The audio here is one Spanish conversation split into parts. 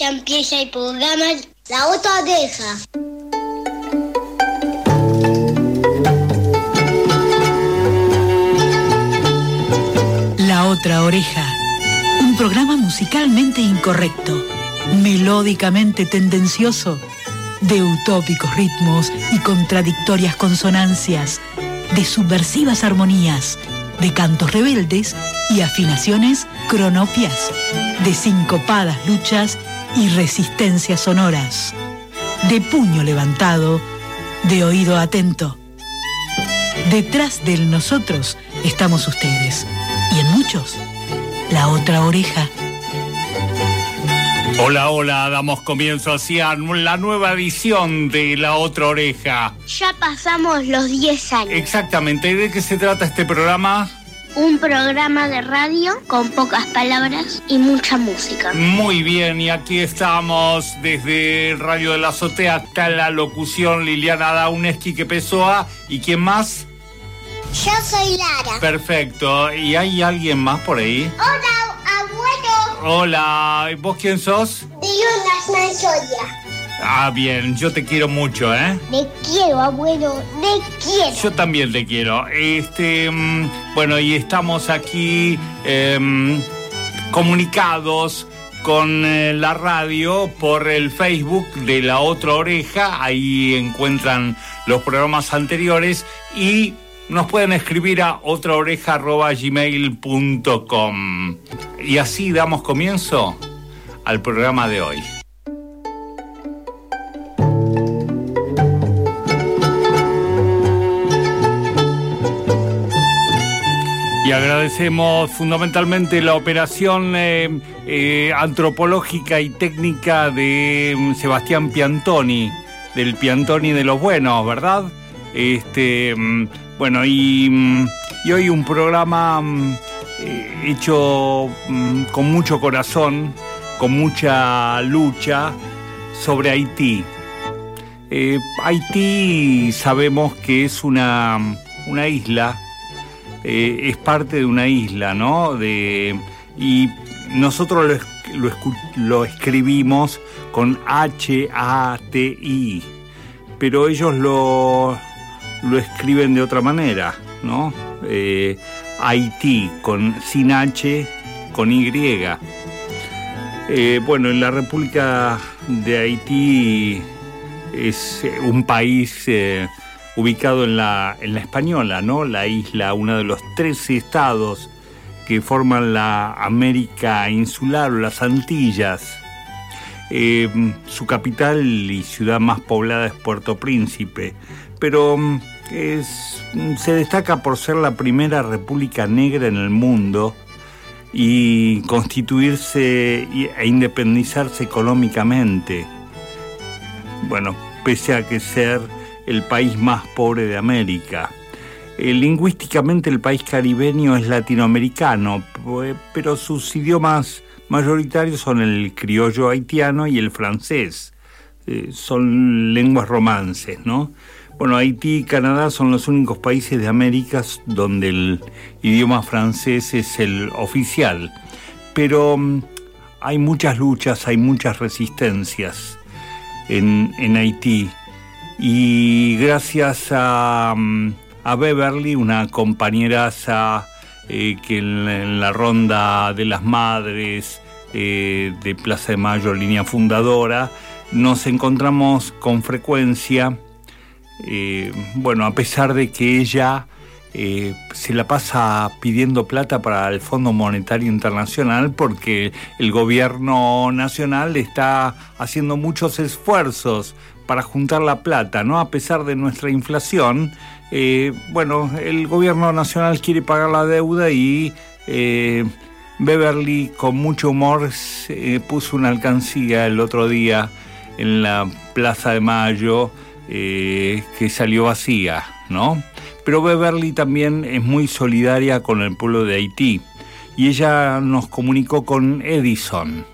Empieza el programa La Otra Oreja. La Otra Oreja. Un programa musicalmente incorrecto, melódicamente tendencioso, de utópicos ritmos y contradictorias consonancias, de subversivas armonías, de cantos rebeldes y afinaciones cronopias, de sincopadas luchas y resistencias sonoras, de puño levantado, de oído atento. Detrás del nosotros estamos ustedes y en muchos la otra oreja. Hola, hola, damos comienzo hacia la nueva edición de La Otra Oreja. Ya pasamos los 10 años. Exactamente, ¿de qué se trata este programa? Un programa de radio con pocas palabras y mucha música. Muy bien, y aquí estamos desde Radio de la Azotea hasta la locución Liliana Dauneski que Pessoa. ¿Y quién más? Yo soy Lara. Perfecto. ¿Y hay alguien más por ahí? Hola. Hola, ¿y ¿vos quién sos? De una Mansoya. Ah, bien, yo te quiero mucho, ¿eh? Te quiero, abuelo. Te quiero. Yo también te quiero. Este, mm, bueno, y estamos aquí em, comunicados con eh, la radio por el Facebook de La Otra Oreja. Ahí encuentran los programas anteriores y nos pueden escribir a otraoreja.gmail.com. Y así damos comienzo al programa de hoy. Y agradecemos fundamentalmente la operación eh, eh, antropológica y técnica de mm, Sebastián Piantoni, del Piantoni de los Buenos, ¿verdad? Este, mm, bueno, y, mm, y hoy un programa mm, eh, hecho mm, con mucho corazón, con mucha lucha sobre Haití. Eh, Haití sabemos que es una, una isla, eh, es parte de una isla, ¿no? De, y nosotros lo, lo lo escribimos con H-A-T-I, pero ellos lo, lo escriben de otra manera, ¿no? Eh, Haití, con, sin H, con Y. Eh, bueno, en la República de Haití es eh, un país ubicado en la, en la Española, ¿no? La isla, uno de los 13 estados que forman la América insular o las Antillas. Su capital y ciudad más poblada es Puerto Príncipe, pero se destaca por ser la primera república negra en el mundo y constituirse e independizarse económicamente. Bueno, pese a que ser el país más pobre de América. Eh, lingüísticamente el país caribeño es latinoamericano, pu- pero sus idiomas mayoritarios son el criollo haitiano y el francés. Eh, son lenguas romances, ¿no? Bueno, Haití y Canadá son los únicos países de América donde el idioma francés es el oficial. Pero mm, hay muchas luchas, hay muchas resistencias en, en Haití. Y gracias a, mm, a Beverly, una compañera que en, la- en la ronda de las madres eh, de Plaza de Mayo, línea fundadora, nos encontramos con frecuencia. Eh, bueno, a pesar de que ella eh, se la pasa pidiendo plata para el Fondo Monetario Internacional porque el gobierno nacional está haciendo muchos esfuerzos para juntar la plata, ¿no? A pesar de nuestra inflación, eh, bueno, el gobierno nacional quiere pagar la deuda y Beverly, con mucho humor, puso una alcancía el otro día en la Plaza de Mayo eh, que salió vacía, ¿no? Pero Beverly también es muy solidaria con el pueblo de Haití y ella nos comunicó con Edison.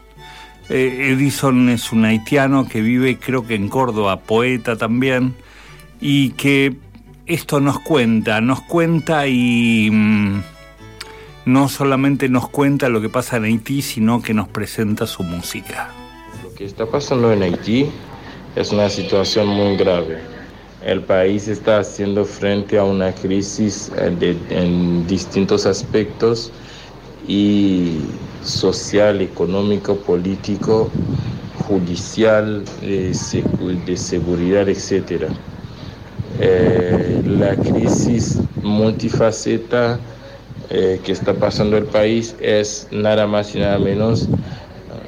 Eh, Edison es un haitiano que vive creo que en Córdoba, poeta también, y que esto nos cuenta, nos cuenta y, mm, no solamente nos cuenta lo que pasa en Haití, sino que nos presenta su música. Lo que está pasando en Haití es una situación muy grave. El país está haciendo frente a una crisis eh, en distintos aspectos y social, económico, político, judicial, de, seguridad, etc. Eh, la crisis multifaceta eh, que está pasando el país es nada más y nada menos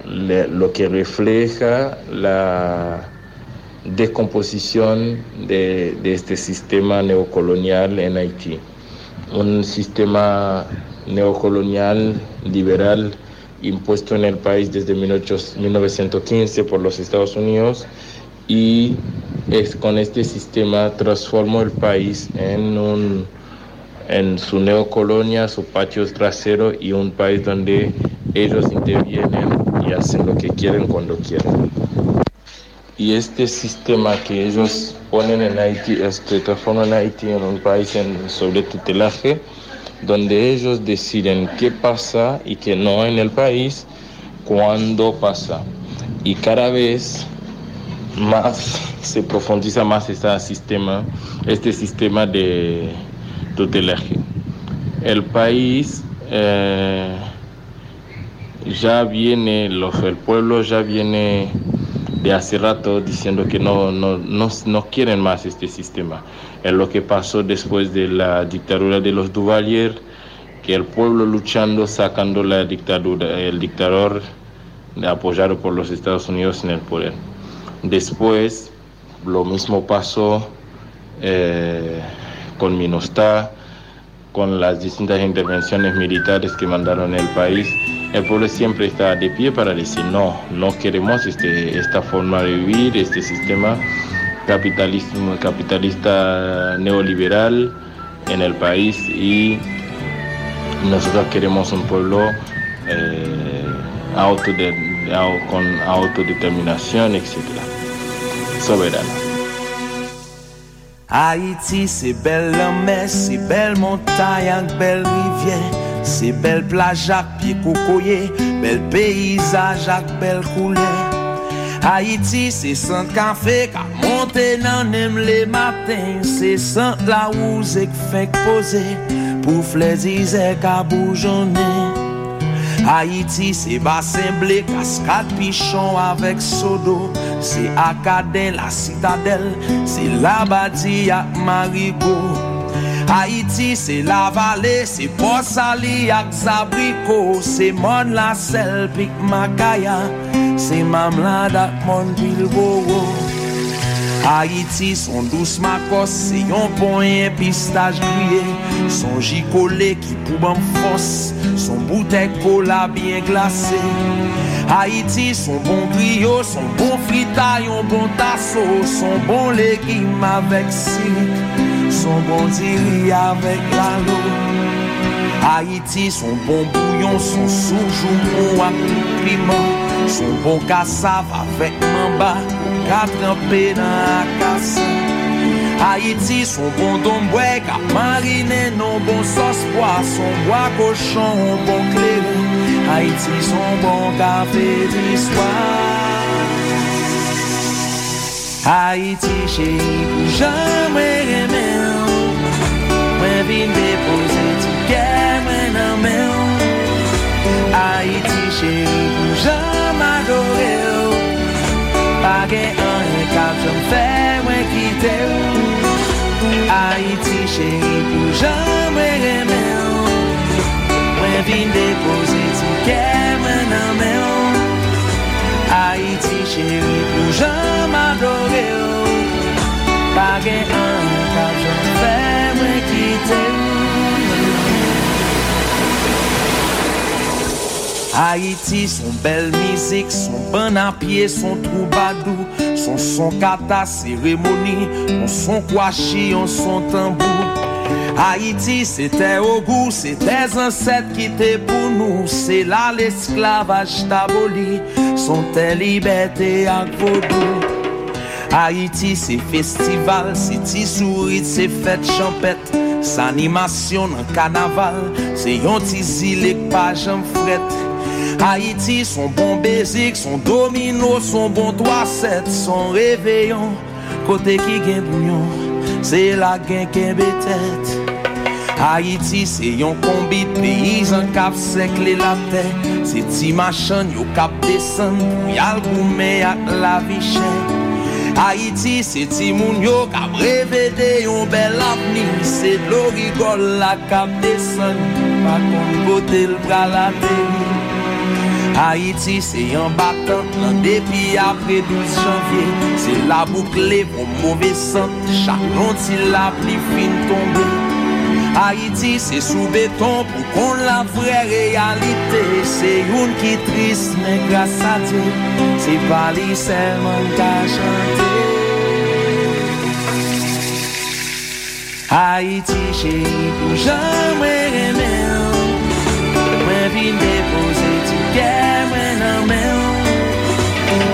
lo que refleja la descomposición de, este sistema neocolonial en Haití. Un sistema neocolonial liberal impuesto en el país desde 1915 por los Estados Unidos y con este sistema transformó el país en un en su neocolonia, su patio trasero y un país donde ellos intervienen y hacen lo que quieren cuando quieren. Y este sistema que ellos ponen en Haití, este, transforman Haití en un país en, sobre tutelaje, donde ellos deciden qué pasa y qué no en el país, cuándo pasa. Y cada vez más se profundiza más este sistema, este sistema de tutelaje. El país eh, ya viene, el pueblo ya viene de hace rato diciendo que no, no, no, no, quieren más este sistema. Es lo que pasó después de la dictadura de los Duvalier, que el pueblo luchando, sacando la dictadura, el dictador apoyado por los Estados Unidos en el poder. Después, lo mismo pasó eh, con Minostá, con las distintas intervenciones militares que mandaron el país, el pueblo siempre está de pie para decir no, no queremos este, esta forma de vivir, este sistema capitalismo, capitalista neoliberal en el país y nosotros queremos un pueblo eh, con autodeterminación, etc. Soberano. Haïti, c'est belle mer, c'est belle montagne belle rivière, Se bel plajak pi koukoye, bel peyizajak bel koule. Haiti se sant kafe ka monte nan em le maten Se sant la ou zek fek pose pou flezize ka boujone. Haiti se basen ble kaskad pichon avek sodo. Se akaden la citadel, se labadi ak marigo. Haïti c'est la vale, se posali ak zabriko Se mon la sel pik makaya Se mam la mon bilbowo Haïti son douce makos Se yon ponyen pistaj griye Son jikole qui pou ban fos Son boutek kola bien glase Haïti son bon griyo, son bon frita Yon bon tasso. Son bon legim avek sinik son bon diri avèk la lo Haiti son bon bouyon, son soujou pou ap tout kliman Son bon kasav avèk mamba, katranpe nan akasa. Haiti son bon dombwe, ka marine non bon sos Son bwa kochon, bon kleron, Haiti son bon kafe diswa Haïti chéri pou jamè remè been deposited together when I'm ill Haiti chéri pou jom adore ou. Pa gen an rekab jom fè mwen kite ou. Haiti chéri pou jom mwen reme ou. Mwen vin deposited Haïti, son belle musique, son bon à pied, son troubadou, son son kata cérémonie, son kouachi, son tambour. Haïti, c'était au goût, c'est des ancêtres qui étaient pour nous, c'est là l'esclavage taboli, son tes liberté à vaudou. Haïti, c'est festival, c'est souris, c'est fête champette. S'animasyon nan kanaval Se yon ti zilek pa jan Haiti son bon bezik Son domino, son bon 3-7 Son reveyon Kote ki gen bouyon Se la gen ken betet Haiti se yon kombi Peyizan kap sekle la te Se ti machan yo kap desen Yal goume ak la vichen Haïti, c'est Timoun yo kap revede yon bel apni Se dlo rigol la kap desen Pa kon kote l bra Haiti se yon batan Lan depi apre 12 janvye Se la boukle pou mouve san Chak lonti la pli fin tombe Haiti se sou beton pou kon la vre realite Se yon ki tris men grasa te Se pali selman ka chante Haiti che pou jan mwen remen Mwen vin depose Gye mwen nan men ou.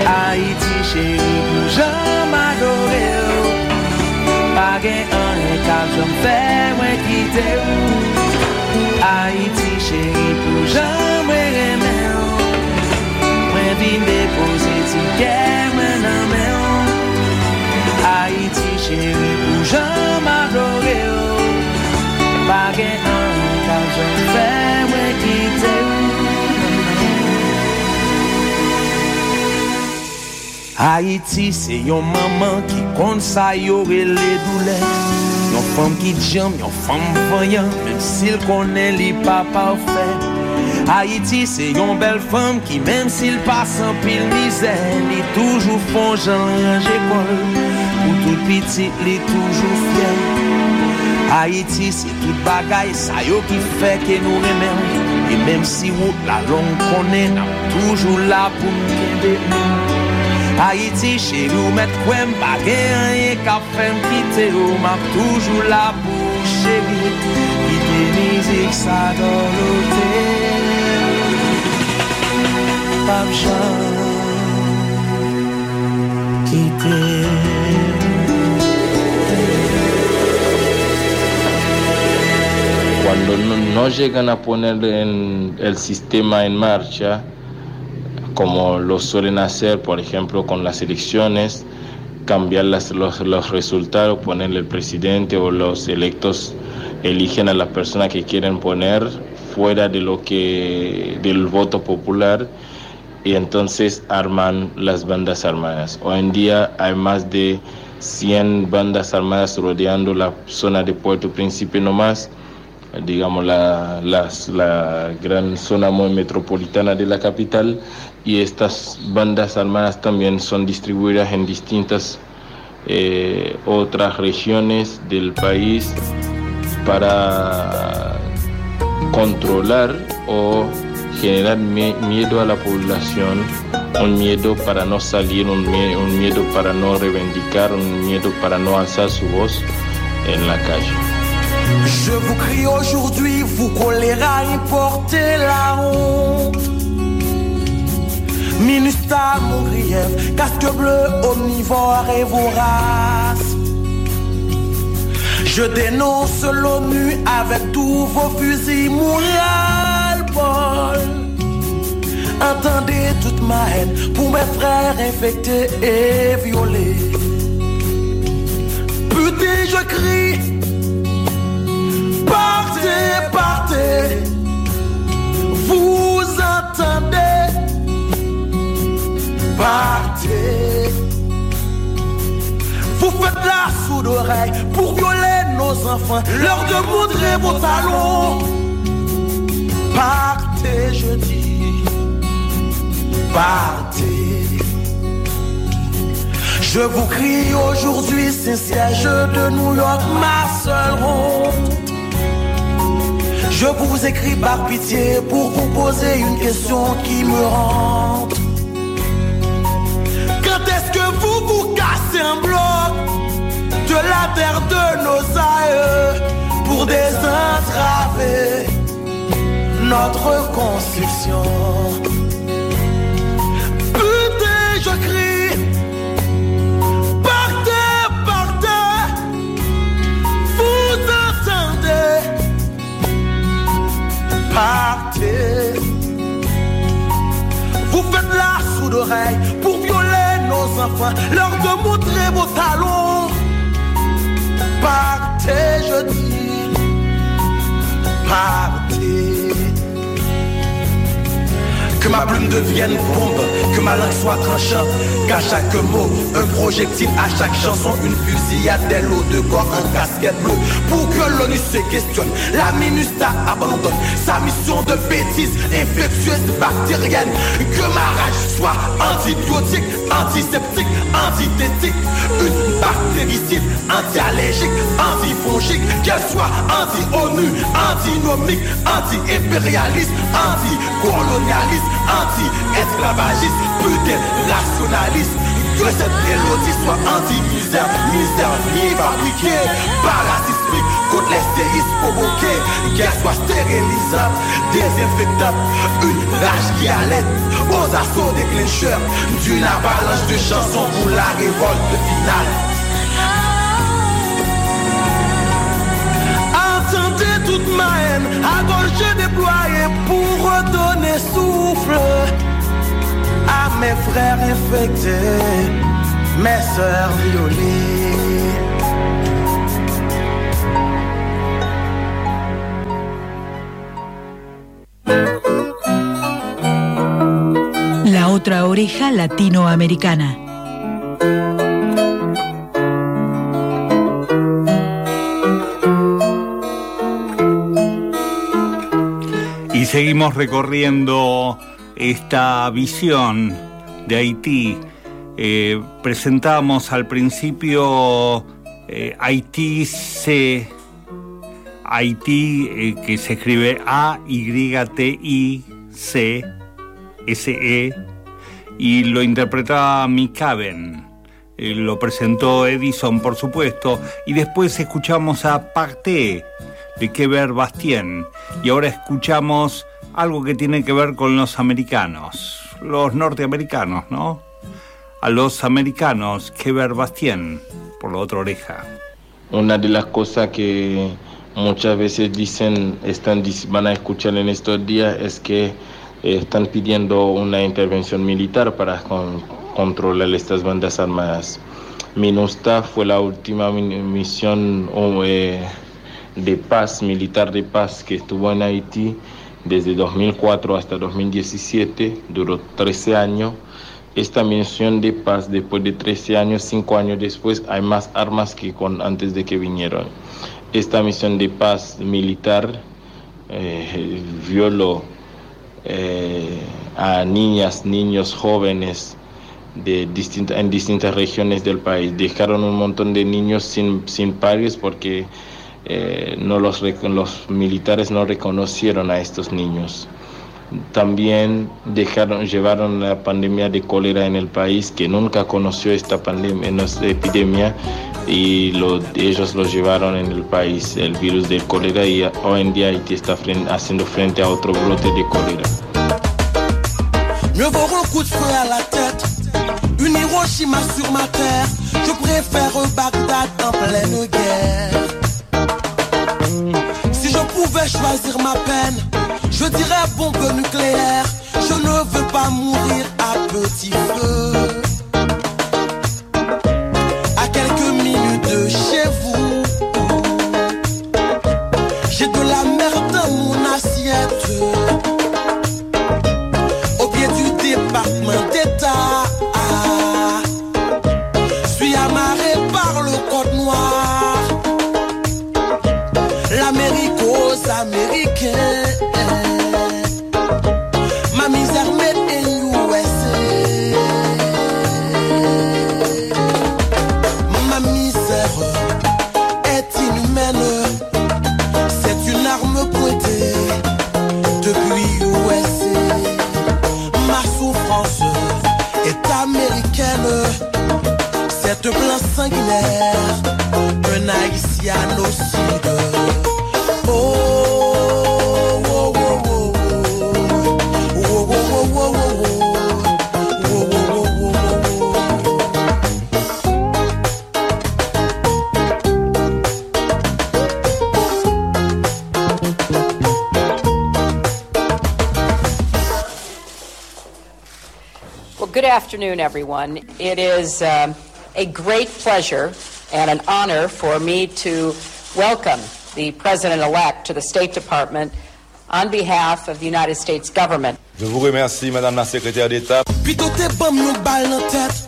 Haiti chéri pou jom adore ou. Page an etal jom fe mwen kite ou. Haiti chéri pou jom mwen reme ou. Mwen vin depose ti gye mwen nan men ou. Haiti chéri pou jom adore ou. Page an etal jom fe mwen kite ou. Haïti se yon maman ki kont sa yore le doule Yon fam ki djam, yon fam fanyan, men sil konen li pa pa ou fè Haïti se yon bel fam ki men sil pasan pil mizè Li toujou fon jan range kol, pou tout pitit li toujou fè Haïti se tout bagay sa yo ki fè ke nou remen E menm si la long konen, nam toujou la pou mkende Haiti che nou met kwen pa gen yon ka fèm Kite ou map toujou la pou cheri Kite mizik sa dolote Pap chan Kite Cuando no, no llegan a poner en el sistema en marcha, como lo suelen hacer, por ejemplo, con las elecciones, cambiar las- los, los resultados, ponerle el presidente o los electos eligen a la persona que quieren poner fuera de lo que del voto popular y entonces arman las bandas armadas. Hoy en día hay más de 100 bandas armadas rodeando la zona de Puerto Príncipe nomás digamos, la, las- la gran zona muy metropolitana de la capital y estas bandas armadas también son distribuidas en distintas eh, otras regiones del país para controlar o generar mie- miedo a la población, un miedo para no salir, un, un miedo para no reivindicar, un miedo para no alzar su voz en la calle. Je vous crie aujourd'hui, vous choléra importer la honte. Minusta, mon grief, casque bleu, omnivore et vorace. Je dénonce l'ONU avec tous vos fusils moral, Paul. Entendez toute ma haine pour mes frères infectés et violés. Putain, je crie. Partez, vous entendez, partez. Vous faites la sourde oreille pour violer nos enfants, leur démontrer vos talons. Partez, je dis, partez. Je vous crie aujourd'hui, c'est siège de New York, ma seule. Je vous écris par pitié pour vous poser une question qui me rend. Quand est-ce que vous vous cassez un bloc de la terre de nos aïeux pour désentraver notre construction? partez. Vous faites la sourde oreille pour violer nos enfants, leur de montrer vos talons. Partez, je dis, partez. Que ma plume devienne bombe, que ma langue soit tranchante, qu'à chaque mot, un projectile, à chaque chanson, une fusillade des lots de corps en casquette bleue. Pour que l'ONU se questionne, la MINUSTA abandonne sa mission de bêtise infectieuse bactérienne. Que ma rage soit antibiotique, antiseptique, antithétique, une bactéricide, anti-allergique, antifongique, qu'elle soit anti-ONU, antinomique, anti-impérialiste, anti-colonialiste anti-esclavagiste, peut-être rationaliste. Que cette mélodie soit anti-misère, misère ni fabriquée, parasismique, contre les séismes provoqués, qu'elle soit stérilisable, désinfectable, une rage qui allait aux assauts des d'une avalanche de chansons pour la révolte finale. Mes frères infectés, mes sœurs violées. La otra oreja latinoamericana. Y seguimos recorriendo esta visión de Haití. Eh, presentamos al principio eh, Haití C, Haití eh, que se escribe A-Y-T-I-C, S-E, y lo interpretaba Mikaben. Eh, lo presentó Edison, por supuesto, y después escuchamos a Pacté de Keber Bastien, y ahora escuchamos algo que tiene que ver con los americanos, los norteamericanos, ¿no? A los americanos, Keber Bastien, por la otra oreja. Una de las cosas que muchas veces dicen, están, van a escuchar en estos días, es que eh, están pidiendo una intervención militar para con, controlar estas bandas armadas. MINUSTA fue la última misión eh, de paz, militar de paz, que estuvo en Haití desde 2004 hasta 2017, duró 13 años. Esta misión de paz, después de 13 años, 5 años después, hay más armas que antes de que vinieron. Esta misión de paz militar eh, violó eh, a niñas, niños, jóvenes de distinta, en distintas regiones del país. Dejaron un montón de niños sin, sin padres porque eh, no los, los militares no reconocieron a estos niños. También dejaron, llevaron la pandemia de cólera en el país, que nunca conoció esta pandemia, esta epidemia, y lo, ellos lo llevaron en el país, el virus de cólera, y hoy en día Haití está frente, haciendo frente a otro brote de cólera. Si je pouvais choisir ma peine, je dirais bombe nucléaire. Je ne veux pas mourir à petit feu. Afternoon, everyone. It is um, a great pleasure and an honor for me to welcome the President elect to the State Department on behalf of the United States government. Je vous remercie, Madame la Secrétaire d'État. Pito te bam nou bal nan tèt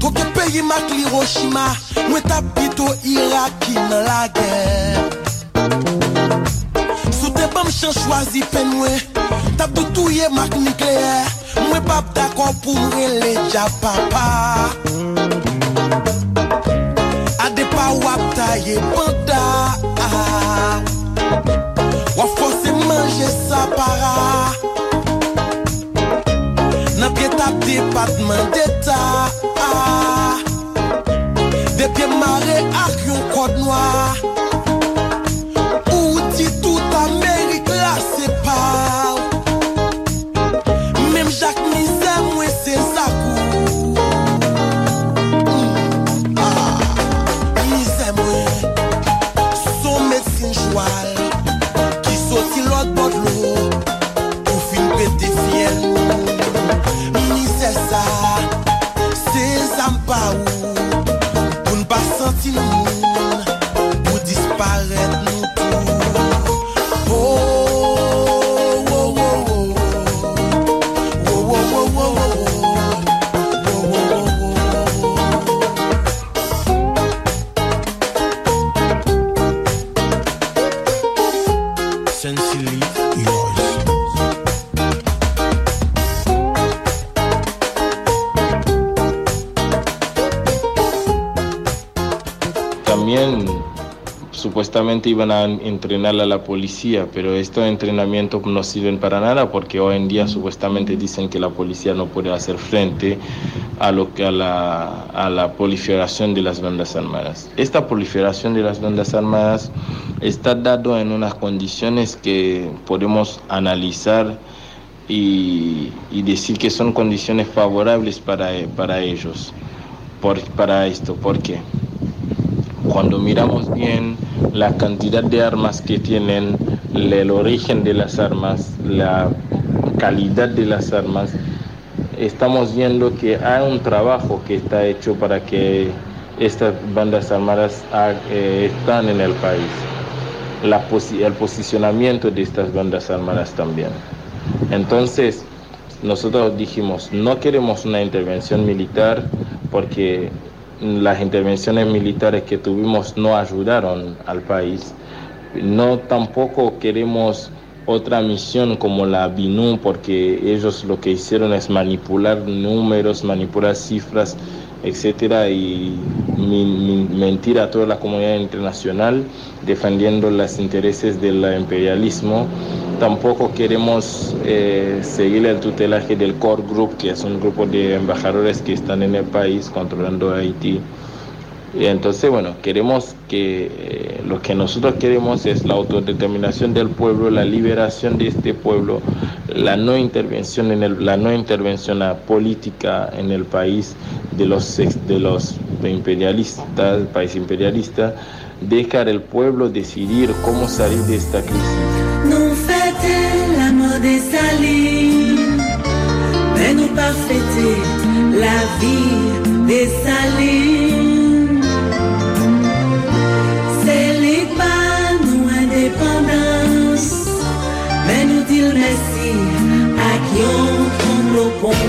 Toke peyi mak l'Hiroshima Mwen tap pito Iraki nan la guerre Sou te bam chan chwazi pen mwen Tap doutouye mak nukleer Mwen pap takon pou rele dja papa. Ade pa wap taye banda Wap fose manje sa para. Nan pye tap depatman deta Depye mare ak yon kod noa. También supuestamente iban a entrenar a la policía, pero estos entrenamientos no sirven para nada porque hoy en día supuestamente dicen que la policía no puede hacer frente a lo que a la, a la proliferación de las bandas armadas. Esta proliferación de las bandas armadas está dado en unas condiciones que podemos analizar y, y decir que son condiciones favorables para, para ellos, por, para esto. ¿Por qué? Cuando miramos bien la cantidad de armas que tienen, el origen de las armas, la calidad de las armas, estamos viendo que hay un trabajo que está hecho para que estas bandas armadas ah, eh, están en el país. El posicionamiento de estas bandas armadas también. Entonces, nosotros dijimos, no queremos una intervención militar porque las intervenciones militares que tuvimos no ayudaron al país. No tampoco queremos otra misión como la BINU porque ellos lo que hicieron es manipular números, manipular cifras, etcétera y mentir a toda la comunidad internacional defendiendo los intereses del imperialismo. Tampoco queremos eh, seguir el tutelaje del Core Group, que es un grupo de embajadores que están en el país controlando Haití. Y entonces, bueno, queremos que eh, lo que nosotros queremos es la autodeterminación del pueblo, la liberación de este pueblo, la no intervención en el, la no intervención política en el país de los de los imperialistas, país imperialista, dejar el pueblo decidir cómo salir de esta crisis. Nou fete la mort des salines Men nou pa fete la vie des salines eu, tu propões.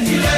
Défiler.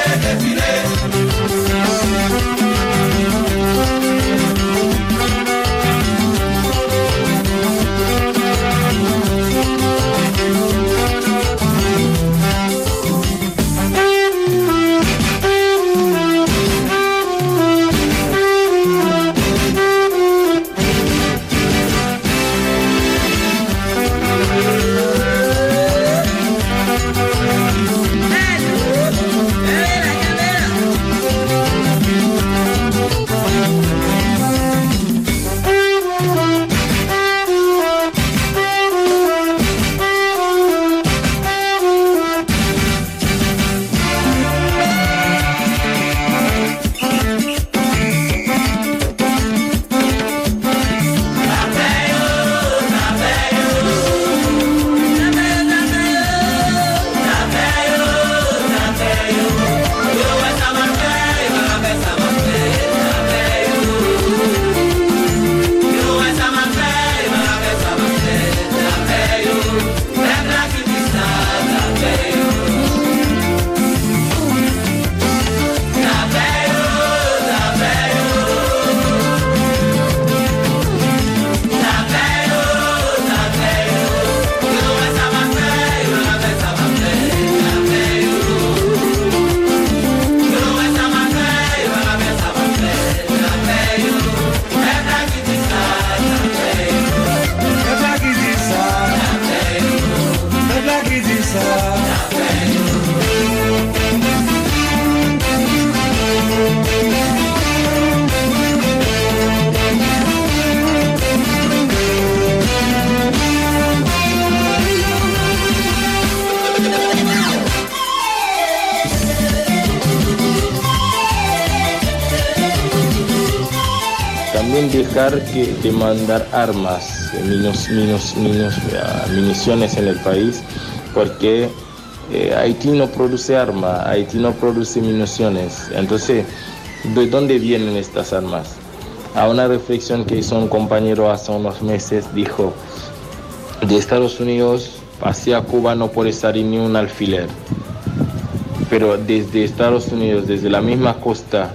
Que de mandar armas, eh, minos- minos- minos- ah, municiones en el país, porque eh, Haití no produce armas, Haití no produce municiones. Entonces, ¿de dónde vienen estas armas? A una reflexión que hizo un compañero hace unos meses, dijo, de Estados Unidos hacia Cuba no puede salir ni un alfiler pero desde Estados Unidos, desde la misma costa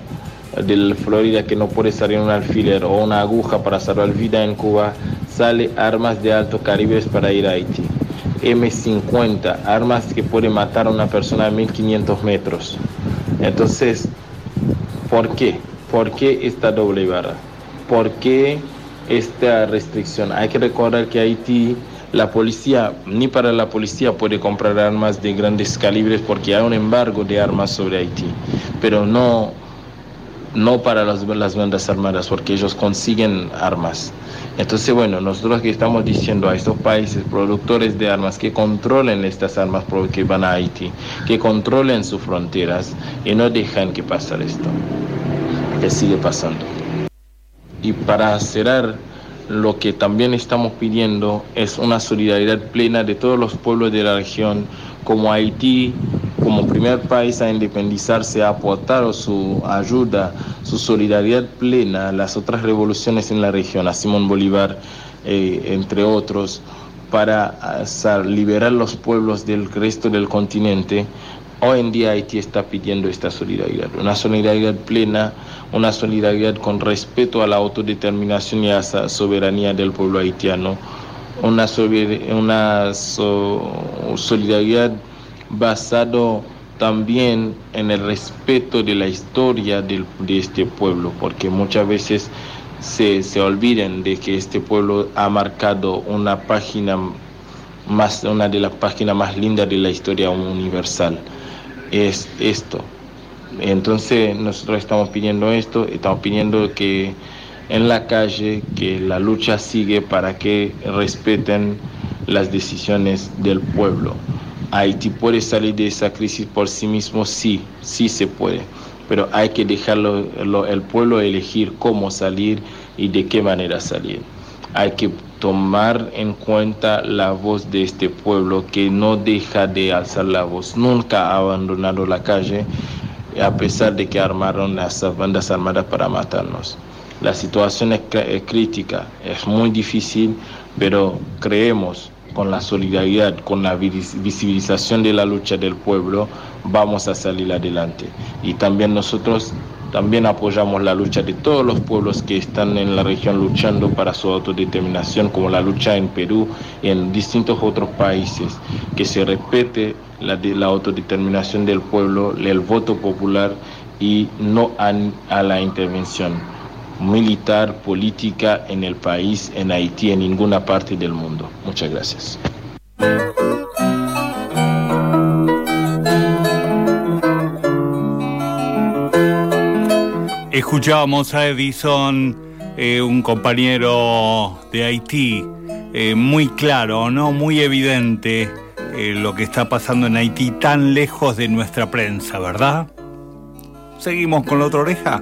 de Florida que no puede salir un alfiler o una aguja para salvar vida en Cuba, sale armas de alto calibre para ir a Haití. M50, armas que pueden matar a una persona a 1500 metros. Entonces, ¿por qué? ¿Por qué esta doble vara? ¿Por qué esta restricción? Hay que recordar que Haití, la policía, ni para la policía puede comprar armas de grandes calibres porque hay un embargo de armas sobre Haití, pero no, no para las, las bandas armadas porque ellos consiguen armas. Entonces, bueno, nosotros que estamos diciendo a estos países productores de armas que controlen estas armas que van a Haití, que controlen sus fronteras y no dejen que pase esto, que sigue pasando. Y para cerrar, lo que también estamos pidiendo es una solidaridad plena de todos los pueblos de la región, como Haití como primer país a independizarse, a aportar su ayuda, su solidaridad plena a las otras revoluciones en la región, a Simón Bolívar, eh, entre otros, para liberar los pueblos del resto del continente, hoy en día Haití está pidiendo esta solidaridad, una solidaridad plena, una solidaridad con respeto a la autodeterminación y a la soberanía del pueblo haitiano, una, una solidaridad basado también en el respeto de la historia de este pueblo, porque muchas veces se, se olviden de que este pueblo ha marcado una página más, una de las páginas más lindas de la historia universal. Es esto. Entonces nosotros estamos pidiendo esto, estamos pidiendo que en la calle, que la lucha sigue para que respeten las decisiones del pueblo. Haití puede salir de esa crisis por sí mismo, sí, sí se puede, pero hay que dejarlo el pueblo elegir cómo salir y de qué manera salir. Hay que tomar en cuenta la voz de este pueblo que no deja de alzar la voz, nunca ha abandonado la calle a pesar de que armaron las bandas armadas para matarnos. La situación es crítica, es muy difícil, pero creemos con la solidaridad, con la visibilización de la lucha del pueblo, vamos a salir adelante. Y también nosotros también apoyamos la lucha de todos los pueblos que están en la región luchando para su autodeterminación, como la lucha en Perú y en distintos otros países, que se respete la, la autodeterminación del pueblo, el voto popular y no a la intervención militar, política en el país, en Haití, en ninguna parte del mundo. Muchas gracias. Escuchábamos a Edison, eh, un compañero de Haití, eh, muy claro, ¿no? Muy evidente eh, lo que está pasando en Haití, tan lejos de nuestra prensa, ¿verdad? ¿Seguimos con la otra oreja?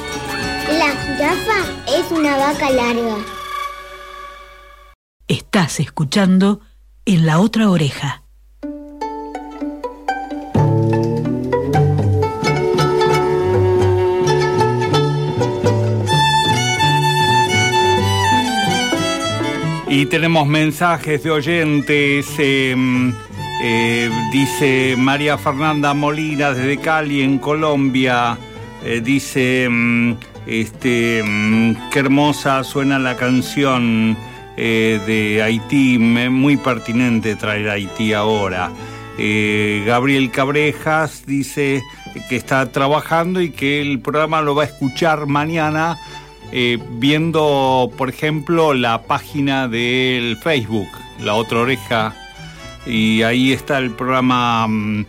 La jirafa es una vaca larga. Estás escuchando en la otra oreja. Y tenemos mensajes de oyentes. Em, eh, dice María Fernanda Molina desde Cali, en Colombia. Eh, dice em, este, mm, qué hermosa suena la canción eh, de Haití, muy pertinente traer Haití ahora. Eh, Gabriel Cabrejas dice que está trabajando y que el programa lo va a escuchar mañana eh, viendo, por ejemplo, la página del Facebook, La Otra Oreja, y ahí está el programa mm,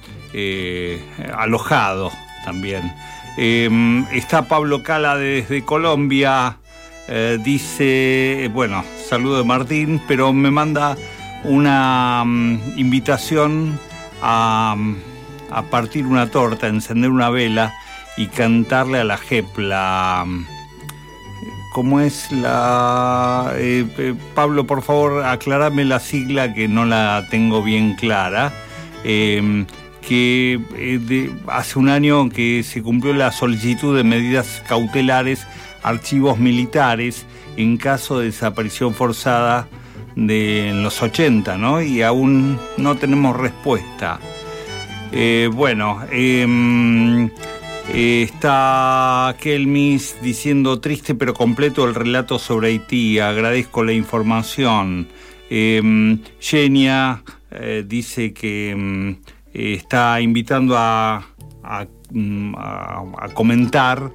alojado también. Em, está Pablo Cala desde Colombia. Eh, dice, bueno, saludo de Martín, pero me manda una mm, invitación a, a, partir una torta, encender una vela y cantarle a la jepla. ¿Cómo es la... Eh, eh, Pablo, por favor, aclárame la sigla que no la tengo bien clara. Em, que eh, hace un año que se cumplió la solicitud de medidas cautelares, archivos militares, en caso de desaparición forzada de los 80, ¿no? Y aún no tenemos respuesta. Eh, bueno, em, eh, está Kelmis diciendo triste pero completo el relato sobre Haití. Agradezco la información. Eh, dice que em, está invitando mm, a, a, comentar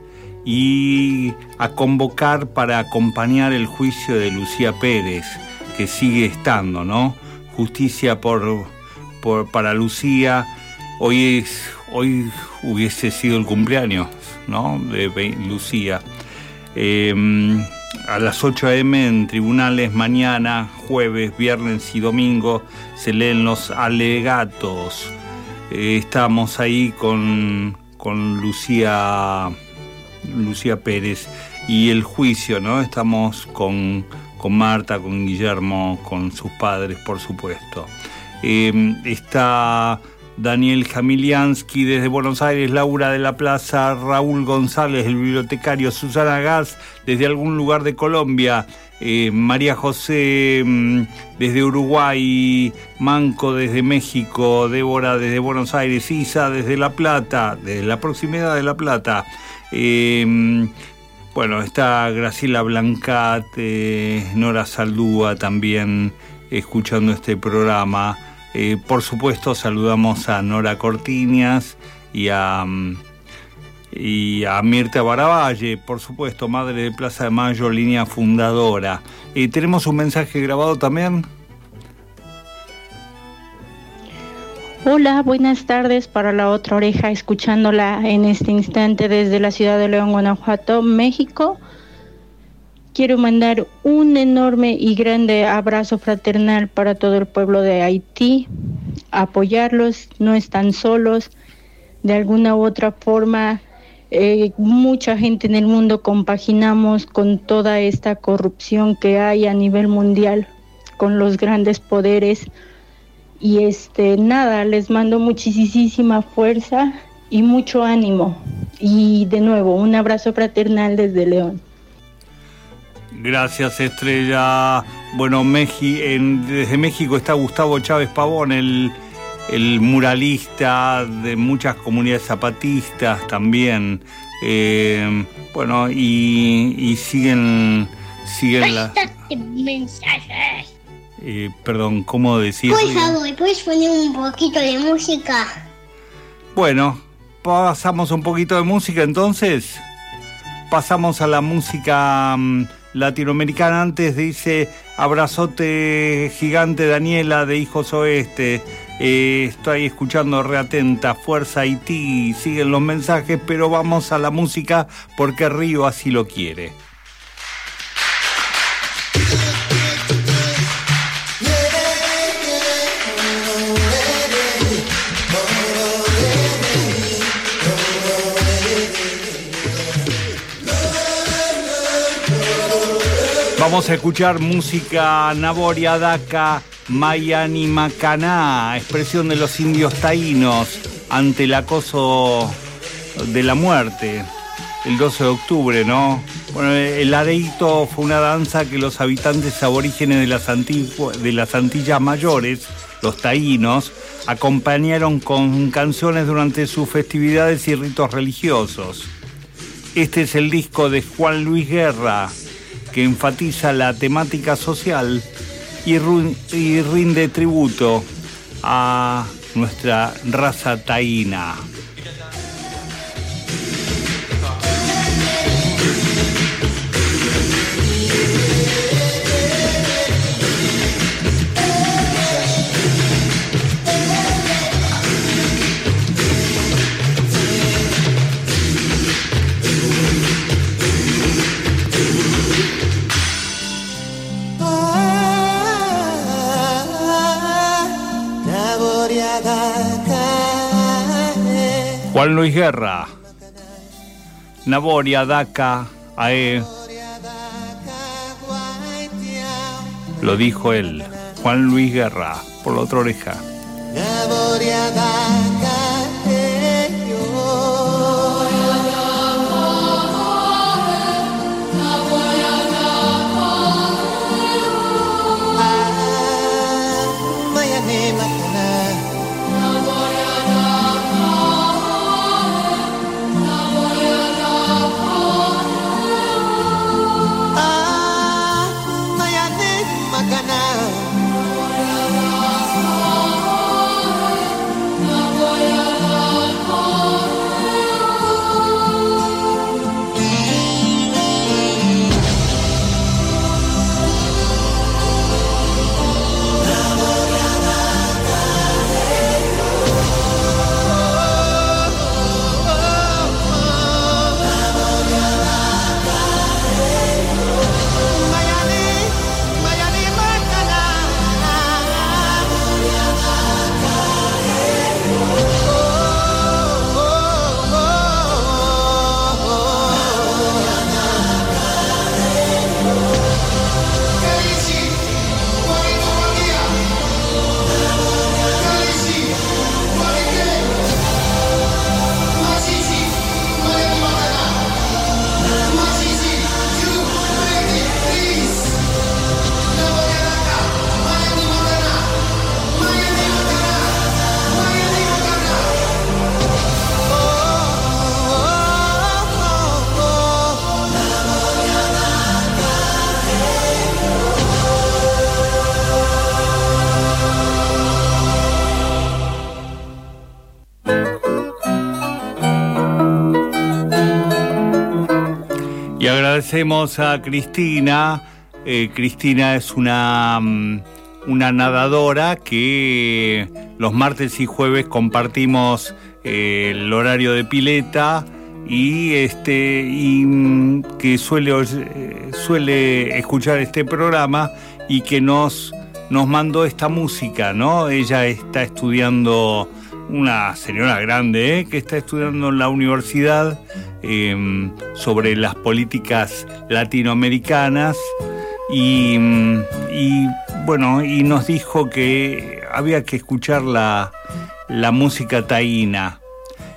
y a convocar para acompañar el juicio de Lucía Pérez, que sigue estando, ¿no? Justicia por, por para Lucía. Hoy es hoy hubiese sido el cumpleaños, ¿no? De Lucía. Eh, a las 8 a.m. en tribunales mañana, jueves, viernes y domingo se leen los alegatos. Eh, estamos ahí con, con Lucía, Lucía Pérez y el juicio, ¿no? Estamos con, con Marta, con Guillermo, con sus padres, por supuesto. Eh, está Daniel Jamiliansky desde Buenos Aires, Laura de la Plaza, Raúl González, el bibliotecario, Susana Gas desde algún lugar de Colombia, eh, María José mm, desde Uruguay, Manco desde México, Débora desde Buenos Aires, Isa desde La Plata, desde la proximidad de La Plata. Eh, bueno, está Graciela Blancat, eh, Nora Saldúa también escuchando este programa. Eh, por supuesto, saludamos a Nora Cortiñas y a, mm, y a Mirta Baravalle, por supuesto, madre de Plaza de Mayo, línea fundadora. Eh, ¿Tenemos un mensaje grabado también? Hola, buenas tardes para la otra oreja, escuchándola en este instante desde la ciudad de León, Guanajuato, México. Quiero mandar un enorme y grande abrazo fraternal para todo el pueblo de Haití, apoyarlos, no están solos, de alguna u otra forma, eh, mucha gente en el mundo compaginamos con toda esta corrupción que hay a nivel mundial, con los grandes poderes. Y este, nada, les mando muchísima fuerza y mucho ánimo. Y de nuevo, un abrazo fraternal desde León. Gracias, Estrella. Bueno, Meji- en- desde México está Gustavo Chávez Pavón, el, el muralista de muchas comunidades zapatistas también. Eh, bueno, y, y siguen, siguen la, mensajes. eh, perdón, ¿cómo decir? Por favor, ¿puedes poner un poquito de música? Bueno, pasamos un poquito de música entonces. Pasamos a la música mm, latinoamericana. Antes dice abrazote gigante Daniela de Hijos Oeste. Eh, estoy escuchando reatenta, Fuerza Haití. Siguen los mensajes, pero vamos a la música porque Río así lo quiere. Vamos a escuchar música Naboria Daca, Mayani Macaná, expresión de los indios taínos ante el acoso de la muerte, el 12 de octubre, ¿no? Bueno, el areito fue una danza que los habitantes aborígenes de las, de las Antillas Mayores, los taínos, acompañaron con canciones durante sus festividades y ritos religiosos. Este es el disco de Juan Luis Guerra, que enfatiza la temática social y, y rinde tributo a nuestra raza taína. Juan Luis Guerra, Naboria, Daca, Ae. Lo dijo él, Juan Luis Guerra, por la otra oreja. Y agradecemos a Cristina. Eh, Cristina es una, mm, una nadadora que los martes y jueves compartimos eh, el horario de pileta y este y mm, que suele eh, suele escuchar este programa y que nos nos mandó esta música, ¿no? Ella está estudiando una señora grande ¿eh? que está estudiando en la universidad eh, sobre las políticas latinoamericanas y, bueno, y nos dijo que había que escuchar la, la música taína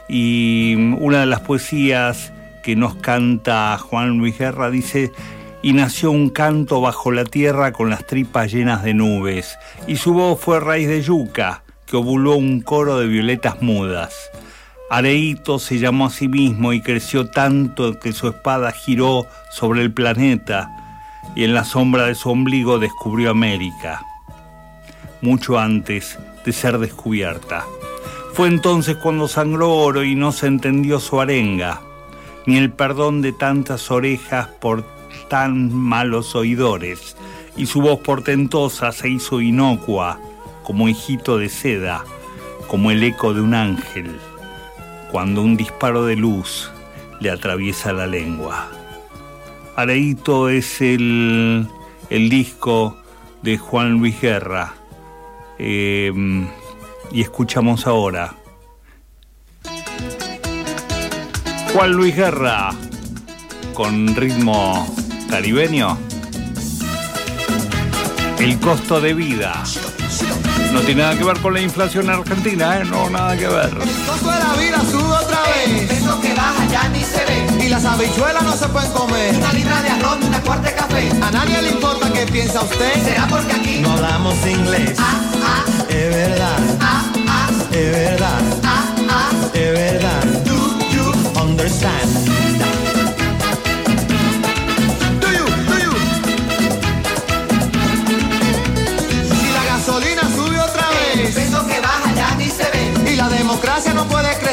y mm, una de las poesías que nos canta Juan Luis Guerra dice y nació un canto bajo la tierra con las tripas llenas de nubes y su voz fue raíz de yuca que ovuló un coro de violetas mudas. Areito se llamó a sí mismo y creció tanto que su espada giró sobre el planeta y en la sombra de su ombligo descubrió América, mucho antes de ser descubierta. Fue entonces cuando sangró oro y no se entendió su arenga, ni el perdón de tantas orejas por tan malos oidores, y su voz portentosa se hizo inocua como hijito de seda, como el eco de un ángel, cuando un disparo de luz le atraviesa la lengua. Areito es el, el disco de Juan Luis Guerra eh, y escuchamos ahora. Juan Luis Guerra con ritmo caribeño. El costo de vida. No tiene nada que ver con la inflación argentina, ¿eh? No, nada que ver. El costo de la vida sube otra vez. Eso que baja ya ni se ve. Y las habichuelas no se pueden comer. Una libra de arroz, una cuarta de café. A nadie le importa qué piensa usted. ¿Será porque aquí no hablamos inglés? Ah, ah. Es verdad. Ah, ah. Es verdad. Ah, ah. Es verdad. Do you understand?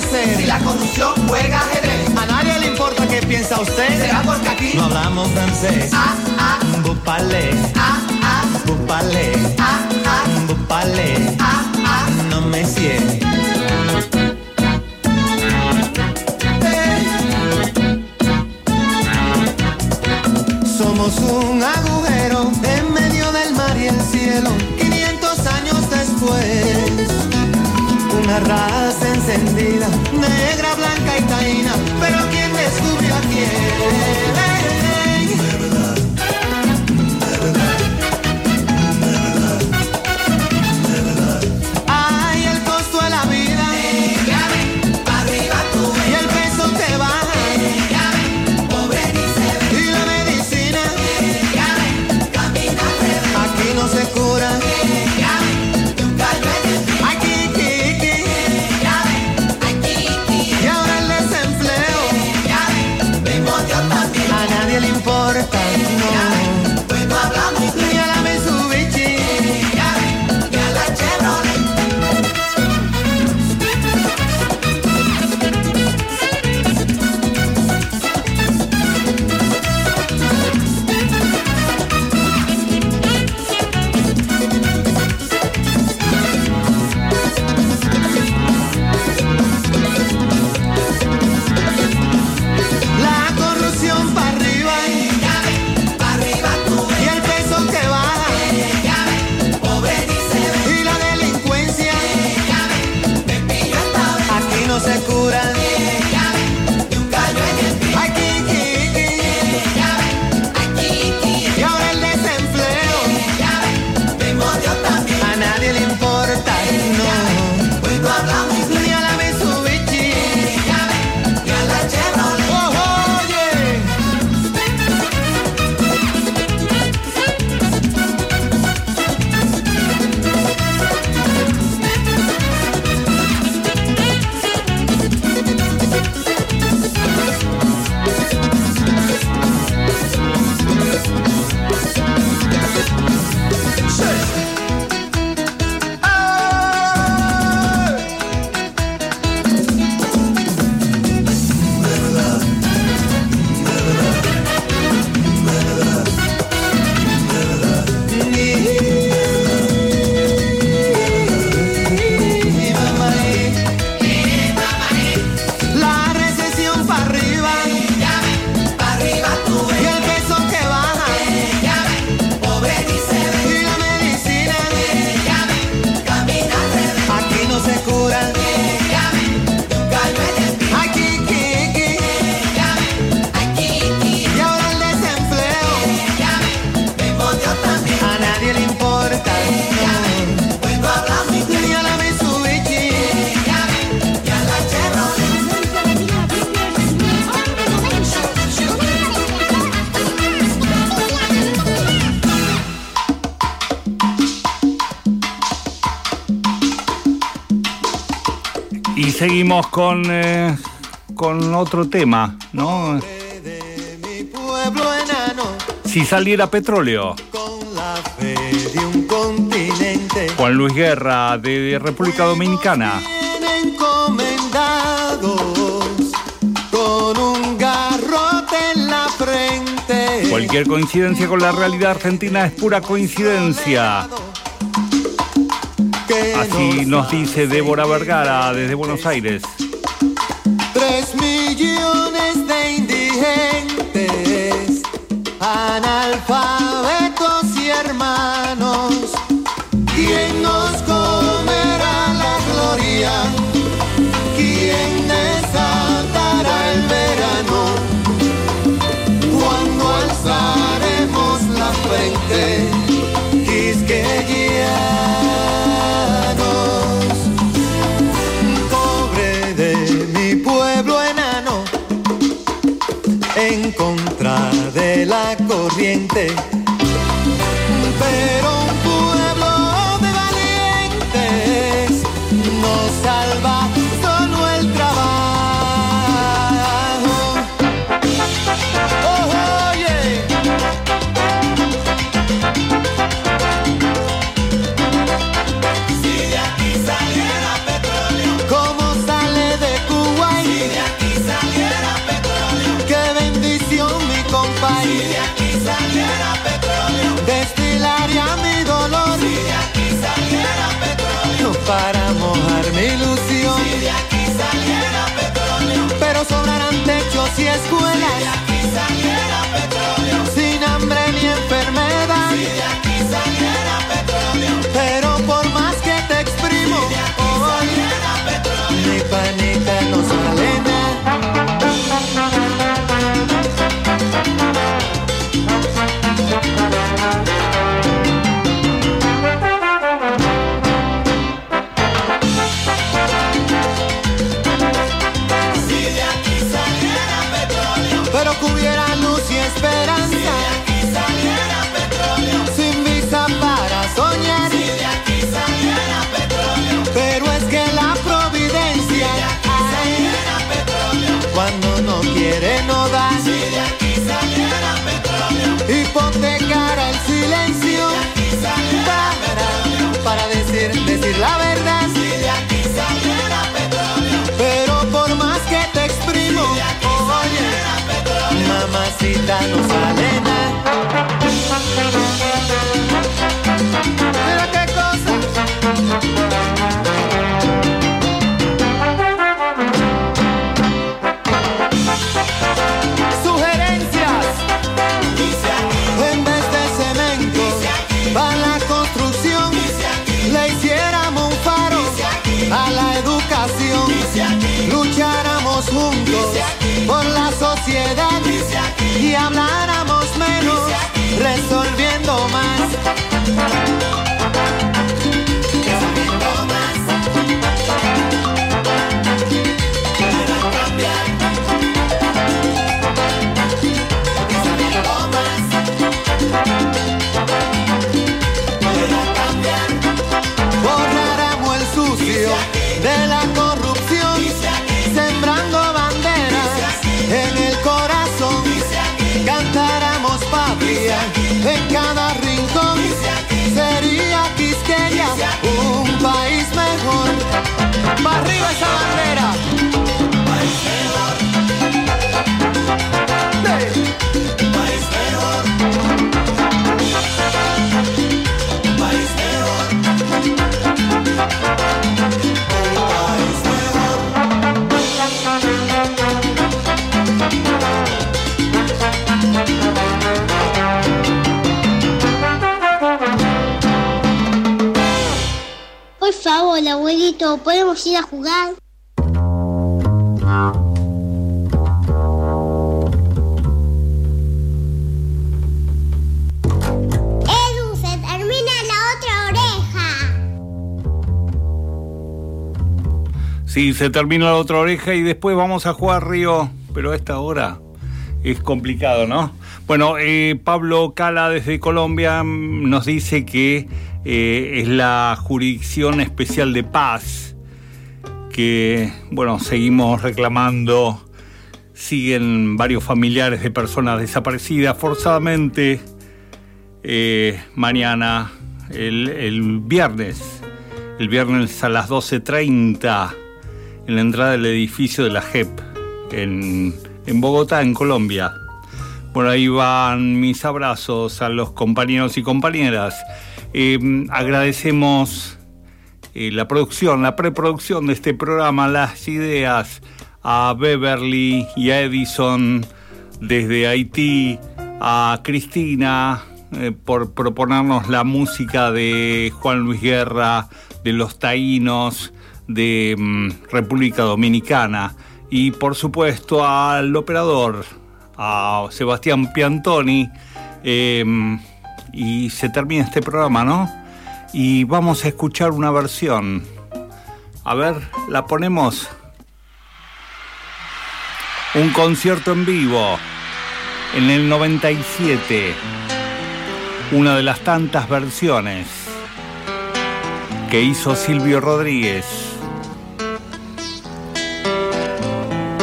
Puede. Si la corrupción juega ajedrez. A nadie le importa qué piensa usted. ¿Será porque aquí no hablamos francés? Ah, ah. Bupale. Ah, ah. Bupale. Ah, ah. Bupale. Ah, ah. No me cierre. Somos un agujero en medio del mar y el cielo. Una raza encendida, negra, blanca y taína. Pero ¿quién descubrió a quién? seguimos con, eh, con otro tema, ¿no? Si saliera petróleo. Juan Luis Guerra, de República Dominicana. Cualquier coincidencia con la realidad argentina es pura coincidencia. Así nos dice Débora Vergara desde Buenos Aires. Tres millones de indigentes, analfabetos. gente cita, no sale por la sociedad y habláramos menos, resolviendo más. esa bandera. favor, abuelito, ¿podemos ir a jugar? Edu, se termina la otra oreja. Sí, se termina la otra oreja y después vamos a jugar Río, pero a esta hora es complicado, ¿no? Bueno, eh, Pablo Cala desde Colombia mm, nos dice que eh, es la Jurisdicción Especial de Paz, que, bueno, seguimos reclamando, siguen varios familiares de personas desaparecidas. Forzadamente eh, mañana, el, viernes, el viernes a las 12.30, en la entrada del edificio de la JEP, en, en Bogotá, en Colombia. Por ahí van mis abrazos a los compañeros y compañeras. Eh, agradecemos eh, la producción, la preproducción de este programa, las ideas a Beverly y a Edison desde Haití, a Cristina eh, por proponernos la música de Juan Luis Guerra, de los taínos, de mm, República Dominicana y por supuesto al operador, a Sebastián Piantoni. em, y se termina este programa, ¿no? Y vamos a escuchar una versión. A ver, la ponemos. Un concierto en vivo en el 97. Una de las tantas versiones que hizo Silvio Rodríguez.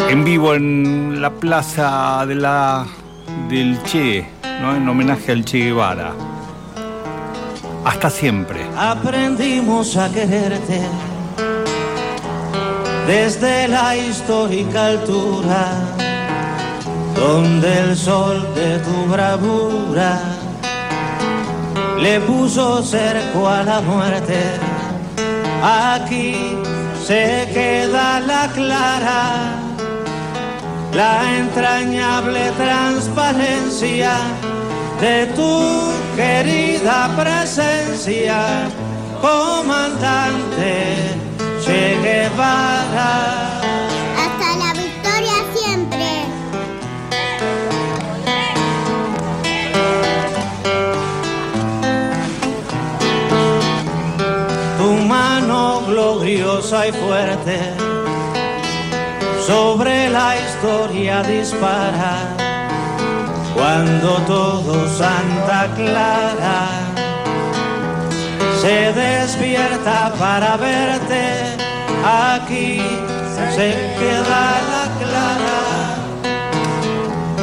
En vivo en la plaza de la del Che, ¿no? en homenaje al Che Guevara. Hasta siempre. aprendimos a quererte desde la histórica altura, donde el sol de tu bravura le puso cerco a la muerte. Aquí se queda la clara, la entrañable transparencia de tu querida presencia, comandante Che Guevara. Hasta la victoria siempre. Tu mano gloriosa y fuerte sobre la historia dispara. Cuando todo Santa Clara se despierta para verte, aquí se queda la clara.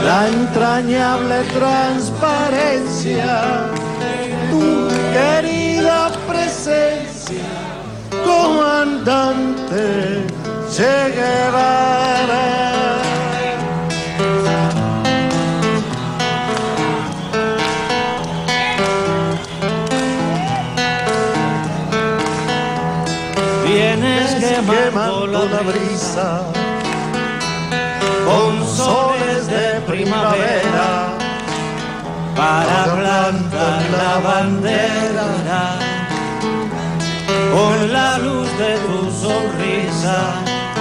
La entrañable transparencia, tu querida presencia, comandante Guevara. Vienes quemando la brisa con soles de primavera para plantar la bandera con la luz de tu sonrisa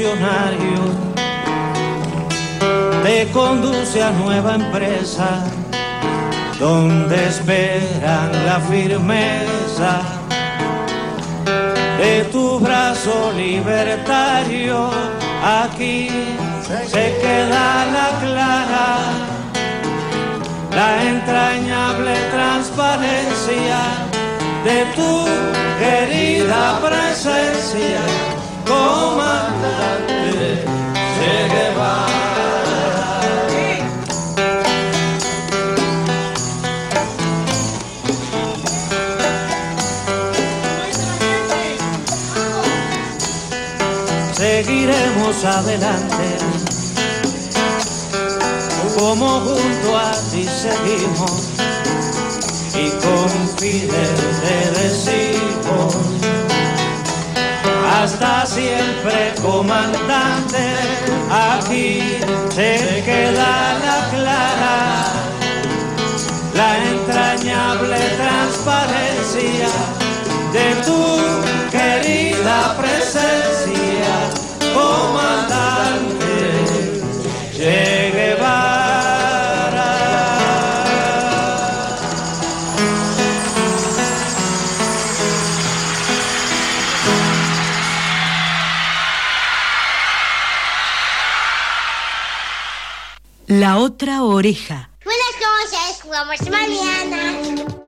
Revolucionario te conduce a nueva empresa donde esperan la firmeza de tu brazo libertario. Aquí se queda la clara, la entrañable transparencia de tu querida presencia, Seguiremos adelante, como junto a ti seguimos y con Fidel te decimos hasta siempre comandante. Aquí se queda la clara la entrañable transparencia de tu querida presencia otra oreja. Buenas noches, jugamos mañana.